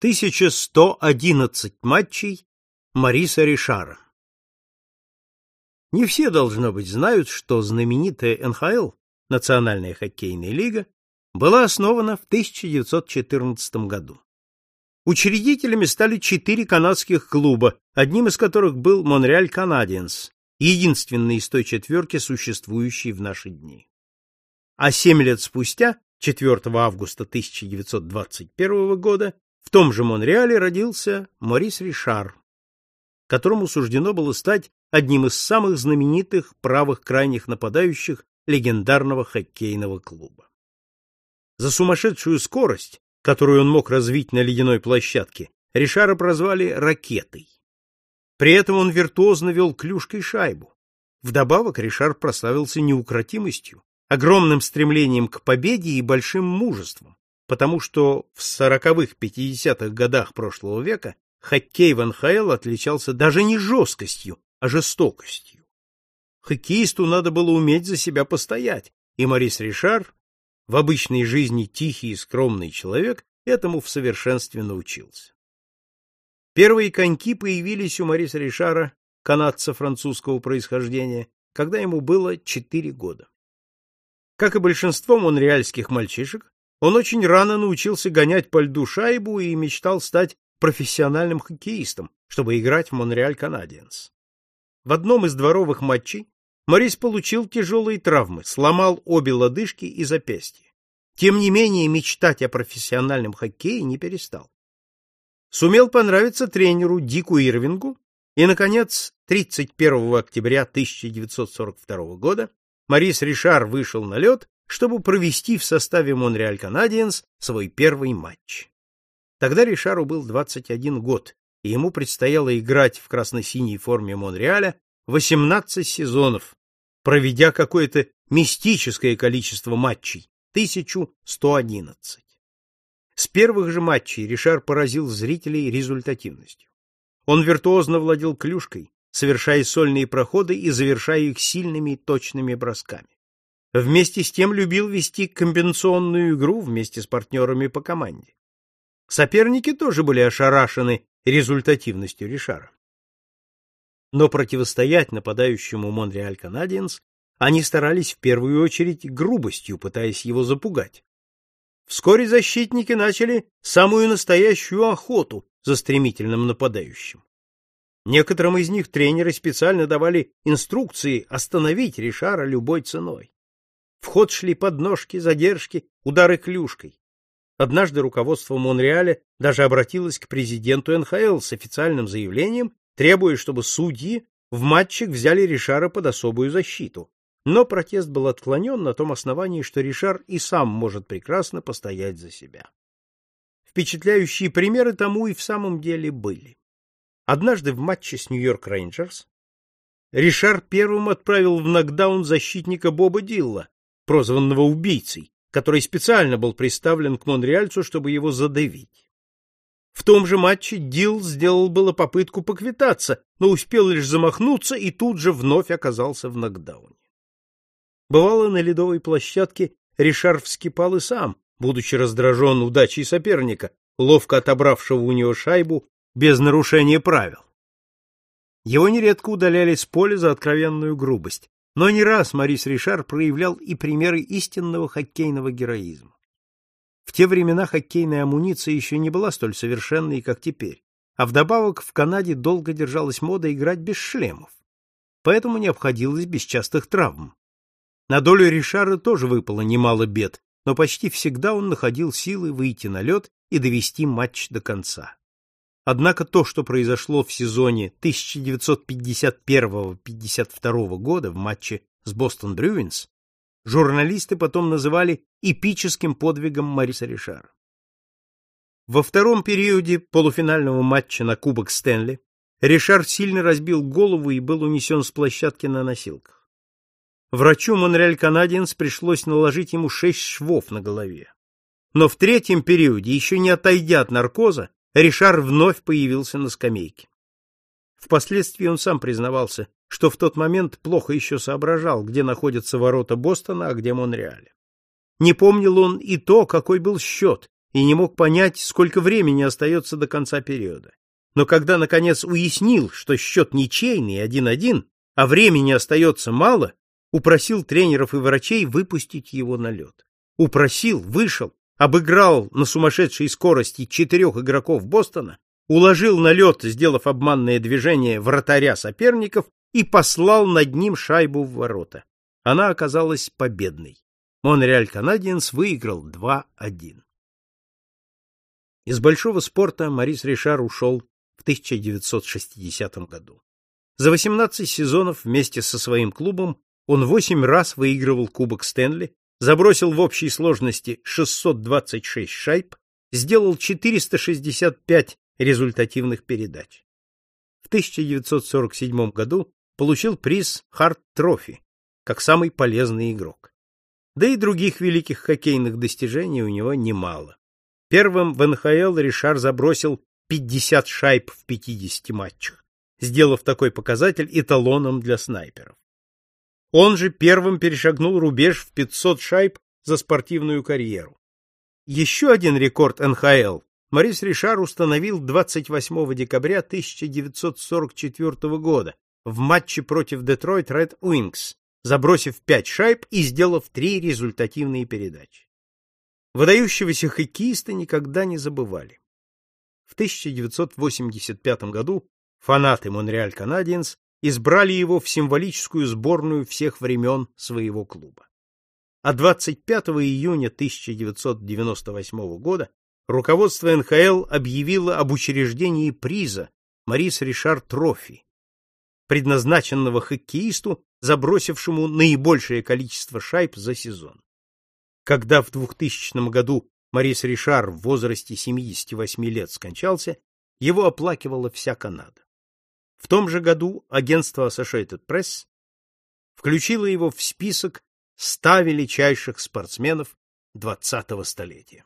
1111 матчей Мариса Ришара. Не все, должно быть, знают, что знаменитая НХЛ, Национальная хоккейная лига, была основана в 1914 году. Учредителями стали четыре канадских клуба, одним из которых был Монреаль Канадиенс, единственный из той четверки, существующий в наши дни. А семь лет спустя, 4 августа 1921 года, в том же Монреале родился Морис Ришар, которому суждено было стать одним из самых знаменитых правых крайних нападающих легендарного хоккейного клуба. За сумасшедшую скорость, которую он мог развить на ледяной площадке, Ришара прозвали «ракетой». При этом он виртуозно вел клюшкой шайбу. Вдобавок Ришар прославился неукротимостью, огромным стремлением к победе и большим мужеством, потому что в сороковых пятидесятых годах прошлого века хоккей в НХЛ отличался даже не жесткостью, а жестокостью. Хоккеисту надо было уметь за себя постоять, и Морис Ришар, в обычной жизни тихий и скромный человек, этому в совершенстве научился. Первые коньки появились у Мариса Ришара, канадца французского происхождения, когда ему было четыре года. Как и большинство монреальских мальчишек, он очень рано научился гонять по льду шайбу и мечтал стать профессиональным хоккеистом, чтобы играть в Монреаль Канадиенс. В одном из дворовых матчей Морис получил тяжелые травмы, сломал обе лодыжки и запястья. Тем не менее, мечтать о профессиональном хоккее не перестал. Сумел понравиться тренеру Дику Ирвингу, и, наконец, 31 октября 1942 года Морис Ришар вышел на лед чтобы провести в составе Монреаль Канадиенс свой первый матч. Тогда Ришару был 21 год, и ему предстояло играть в красно-синей форме Монреаля 18 сезонов, проведя какое-то мистическое количество матчей 1111. С первых же матчей Ришар поразил зрителей результативностью. Он виртуозно владел клюшкой, совершая сольные проходы и завершая их сильными точными бросками. Вместе с тем любил вести комбинационную игру вместе с партнерами по команде. Соперники тоже были ошарашены результативностью Ришара. Но противостоять нападающему Монреаль Канадиенс они старались в первую очередь грубостью, пытаясь его запугать. Вскоре защитники начали самую настоящую охоту за стремительным нападающим. Некоторым из них тренеры специально давали инструкции остановить Ришара любой ценой. В ход шли подножки, задержки, удары клюшкой. Однажды руководство Монреаля даже обратилось к президенту НХЛ с официальным заявлением, требуя, чтобы судьи в матчах взяли Ришара под особую защиту. Но протест был отклонен на том основании, что Ришар и сам может прекрасно постоять за себя. Впечатляющие примеры тому и в самом деле были. Однажды в матче с Нью-Йорк Рейнджерс Ришар первым отправил в нокдаун защитника Боба Дилла, прозванного убийцей, который специально был приставлен к монреальцу, чтобы его задавить. В том же матче Дил сделал было попытку поквитаться, но успел лишь замахнуться и тут же вновь оказался в нокдауне. Бывало, на ледовой площадке Ришар вскипал и сам, будучи раздражен удачей соперника, ловко отобравшего у него шайбу без нарушения правил. Его нередко удаляли с поля за откровенную грубость, но не раз Марис Ришар проявлял и примеры истинного хоккейного героизма. В те времена хоккейная амуниция еще не была столь совершенной, как теперь, а вдобавок в Канаде долго держалась мода играть без шлемов, поэтому не обходилось без частых травм. На долю Ришара тоже выпало немало бед, но почти всегда он находил силы выйти на лед и довести матч до конца. Однако то, что произошло в сезоне 1951-52 года в матче с Бостон Брюинс, журналисты потом называли эпическим подвигом Мариса Ришара. Во втором периоде полуфинального матча на Кубок Стэнли Ришар сильно разбил голову и был унесен с площадки на носилках. Врачу Монреаль Канадиенс пришлось наложить ему шесть швов на голове. Но в третьем периоде, еще не отойдя от наркоза, Ришар вновь появился на скамейке. Впоследствии он сам признавался, что в тот момент плохо еще соображал, где находятся ворота Бостона, а где Монреаля. Не помнил он и то, какой был счет, и не мог понять, сколько времени остается до конца периода. Но когда, наконец, уяснил, что счет ничейный, 1-1, а времени остается мало, упросил тренеров и врачей выпустить его на лед. Упросил, вышел, обыграл на сумасшедшей скорости четырех игроков Бостона, уложил на лед, сделав обманное движение вратаря соперников, и послал над ним шайбу в ворота. Она оказалась победной. Монреаль Канадиенс выиграл 2-1. Из большого спорта Марис Ришар ушел в 1960 году. За 18 сезонов вместе со своим клубом он 8 раз выигрывал Кубок Стэнли, забросил в общей сложности 626 шайб, сделал 465 результативных передач. В 1947 году получил приз Харт Трофи как самый полезный игрок. Да и других великих хоккейных достижений у него немало. Первым в НХЛ Ришар забросил 50 шайб в 50 матчах, сделав такой показатель эталоном для снайперов. Он же первым перешагнул рубеж в 500 шайб за спортивную карьеру. Еще один рекорд НХЛ Морис Ришар установил 28 декабря 1944 года в матче против Детройт Ред Уинкс, забросив 5 шайб и сделав 3 результативные передачи. Выдающегося хоккеиста никогда не забывали. В 1985 году фанаты Монреаль Канадиенс избрали его в символическую сборную всех времен своего клуба. А 25 июня 1998 года руководство НХЛ объявило об учреждении приза Марис Ришар Трофи, предназначенного хоккеисту, забросившему наибольшее количество шайб за сезон. Когда в 2000 году Марис Ришар в возрасте 78 лет скончался, его оплакивала вся Канада. В том же году агентство Associated Press включило его в список 100 величайших спортсменов 20-го столетия.